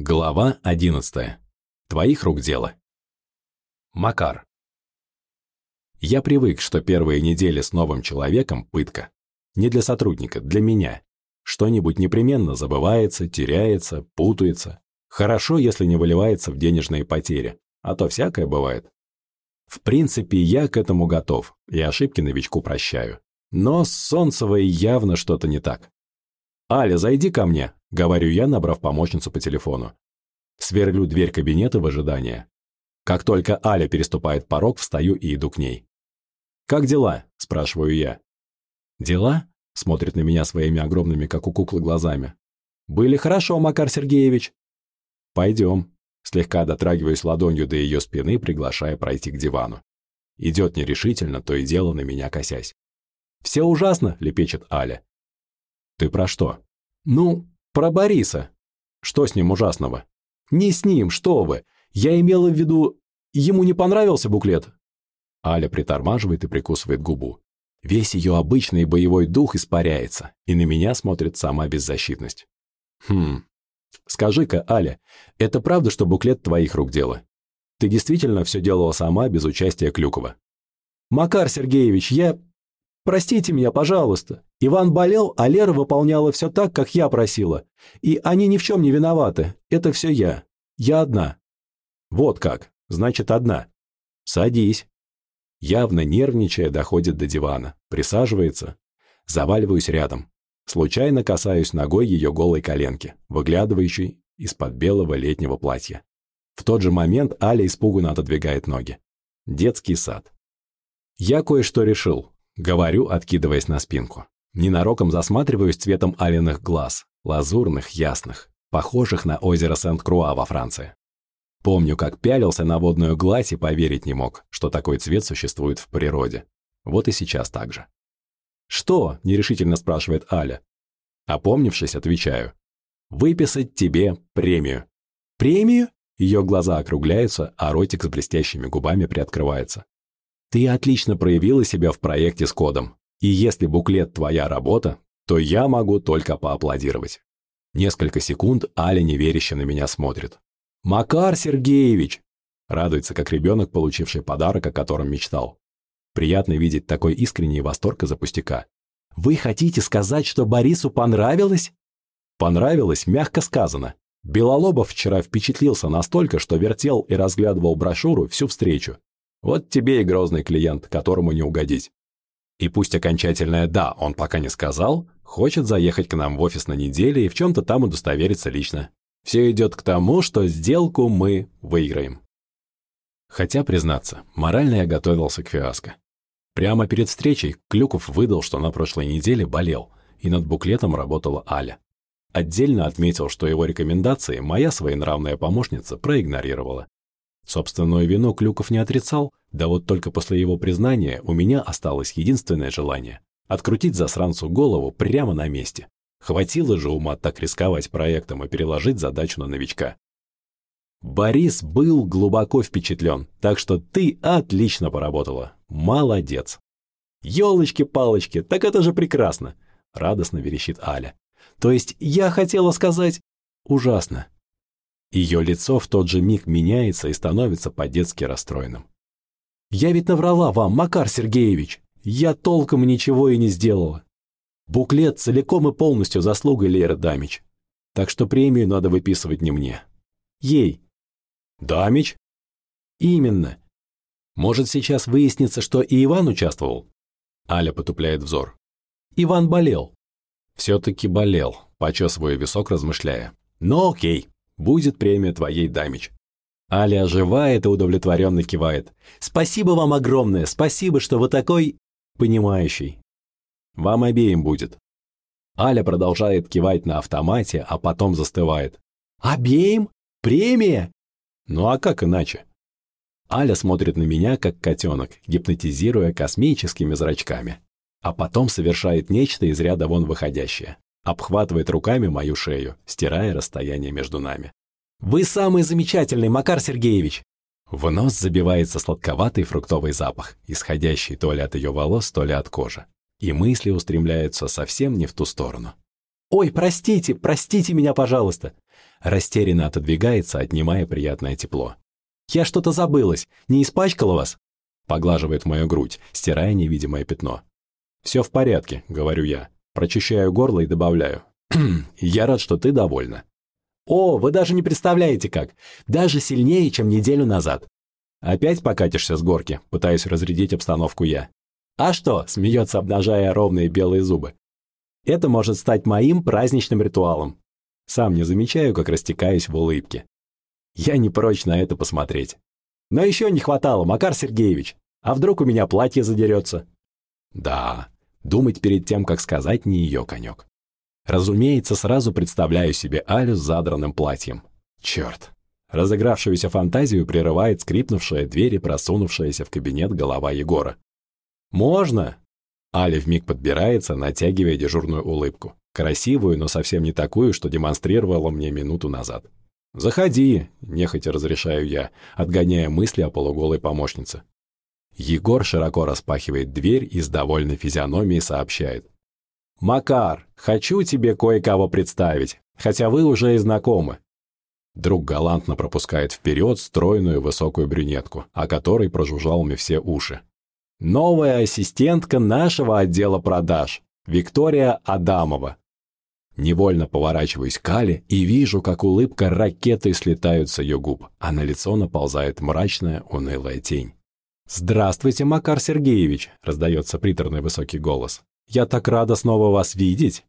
Глава 11. Твоих рук дело. Макар. Я привык, что первые недели с новым человеком – пытка. Не для сотрудника, для меня. Что-нибудь непременно забывается, теряется, путается. Хорошо, если не выливается в денежные потери, а то всякое бывает. В принципе, я к этому готов, и ошибки новичку прощаю. Но с Солнцевой явно что-то не так. «Аля, зайди ко мне», — говорю я, набрав помощницу по телефону. Сверлю дверь кабинета в ожидании. Как только Аля переступает порог, встаю и иду к ней. «Как дела?» – спрашиваю я. «Дела?» – смотрит на меня своими огромными, как у куклы, глазами. «Были хорошо, Макар Сергеевич». «Пойдем». Слегка дотрагиваюсь ладонью до ее спины, приглашая пройти к дивану. Идет нерешительно, то и дело на меня косясь. «Все ужасно», – лепечет Аля. «Ты про что?» «Ну, про Бориса». «Что с ним ужасного?» «Не с ним, что вы! Я имела в виду, ему не понравился буклет?» Аля притормаживает и прикусывает губу. Весь ее обычный боевой дух испаряется, и на меня смотрит сама беззащитность. «Хм, скажи-ка, Аля, это правда, что буклет твоих рук дело? Ты действительно все делала сама, без участия Клюкова?» «Макар Сергеевич, я Простите меня, пожалуйста. Иван болел, а Лера выполняла все так, как я просила. И они ни в чем не виноваты. Это все я. Я одна. Вот как. Значит, одна. Садись. Явно нервничая, доходит до дивана. Присаживается. Заваливаюсь рядом. Случайно касаюсь ногой ее голой коленки, выглядывающей из-под белого летнего платья. В тот же момент Аля испуганно отодвигает ноги. Детский сад. Я кое-что решил. Говорю, откидываясь на спинку. Ненароком засматриваюсь цветом алиных глаз, лазурных, ясных, похожих на озеро Сент-Круа во Франции. Помню, как пялился на водную гладь и поверить не мог, что такой цвет существует в природе. Вот и сейчас так же. «Что?» – нерешительно спрашивает Аля. Опомнившись, отвечаю. «Выписать тебе премию». «Премию?» Ее глаза округляются, а ротик с блестящими губами приоткрывается. Ты отлично проявила себя в проекте с кодом. И если буклет твоя работа, то я могу только поаплодировать. Несколько секунд Аля неверяще на меня смотрит. «Макар Сергеевич!» Радуется, как ребенок, получивший подарок, о котором мечтал. Приятно видеть такой искренний восторг из-за пустяка. «Вы хотите сказать, что Борису понравилось?» «Понравилось, мягко сказано. Белолобов вчера впечатлился настолько, что вертел и разглядывал брошюру всю встречу. Вот тебе и грозный клиент, которому не угодить. И пусть окончательное «да» он пока не сказал, хочет заехать к нам в офис на неделе и в чем-то там удостовериться лично. Все идет к тому, что сделку мы выиграем. Хотя, признаться, морально я готовился к фиаско. Прямо перед встречей Клюков выдал, что на прошлой неделе болел, и над буклетом работала Аля. Отдельно отметил, что его рекомендации моя своенравная помощница проигнорировала. Собственную вину Клюков не отрицал, да вот только после его признания у меня осталось единственное желание – открутить засранцу голову прямо на месте. Хватило же ума так рисковать проектом и переложить задачу на новичка. Борис был глубоко впечатлен, так что ты отлично поработала. Молодец. Ёлочки-палочки, так это же прекрасно, радостно верещит Аля. То есть я хотела сказать ужасно. Ее лицо в тот же миг меняется и становится по-детски расстроенным. «Я ведь наврала вам, Макар Сергеевич! Я толком ничего и не сделала. Буклет целиком и полностью заслуга Леры Дамич. Так что премию надо выписывать не мне. Ей». «Дамич?» «Именно. Может, сейчас выяснится, что и Иван участвовал?» Аля потупляет взор. «Иван болел». «Все-таки болел», почесываю висок, размышляя. «Ну окей, Будет премия твоей дамич». Аля оживает и удовлетворенно кивает. «Спасибо вам огромное, спасибо, что вы такой... понимающий. Вам обеим будет». Аля продолжает кивать на автомате, а потом застывает. «Обеим? Премия?» «Ну а как иначе?» Аля смотрит на меня, как котенок, гипнотизируя космическими зрачками. А потом совершает нечто из ряда вон выходящее обхватывает руками мою шею, стирая расстояние между нами. «Вы самый замечательный, Макар Сергеевич!» В нос забивается сладковатый фруктовый запах, исходящий то ли от ее волос, то ли от кожи. И мысли устремляются совсем не в ту сторону. «Ой, простите, простите меня, пожалуйста!» Растерянно отодвигается, отнимая приятное тепло. «Я что-то забылась, не испачкала вас?» Поглаживает мою грудь, стирая невидимое пятно. «Все в порядке», — говорю я. Прочищаю горло и добавляю. «Я рад, что ты довольна». «О, вы даже не представляете как! Даже сильнее, чем неделю назад!» «Опять покатишься с горки?» — пытаюсь разрядить обстановку я. «А что?» — смеется, обнажая ровные белые зубы. «Это может стать моим праздничным ритуалом. Сам не замечаю, как растекаюсь в улыбке. Я не прочь на это посмотреть. Но еще не хватало, Макар Сергеевич. А вдруг у меня платье задерется? Да, думать перед тем, как сказать, не ее конек. Разумеется, сразу представляю себе Алю с задранным платьем. Черт. Разыгравшуюся фантазию прерывает скрипнувшая дверь и просунувшаяся в кабинет голова Егора. «Можно?» Аля вмиг подбирается, натягивая дежурную улыбку. Красивую, но совсем не такую, что демонстрировала мне минуту назад. «Заходи», – нехотя разрешаю я, отгоняя мысли о полуголой помощнице. Егор широко распахивает дверь и с довольной физиономией сообщает. «Макар, хочу тебе кое-кого представить, хотя вы уже и знакомы». Друг галантно пропускает вперед стройную высокую брюнетку, о которой прожужжал мне все уши. «Новая ассистентка нашего отдела продаж, Виктория Адамова». Невольно поворачиваюсь к Але и вижу, как улыбка ракетой слетает с ее губ, а на лицо наползает мрачная, унылая тень. «Здравствуйте, Макар Сергеевич!» – раздается приторный высокий голос. «Я так рада снова вас видеть!»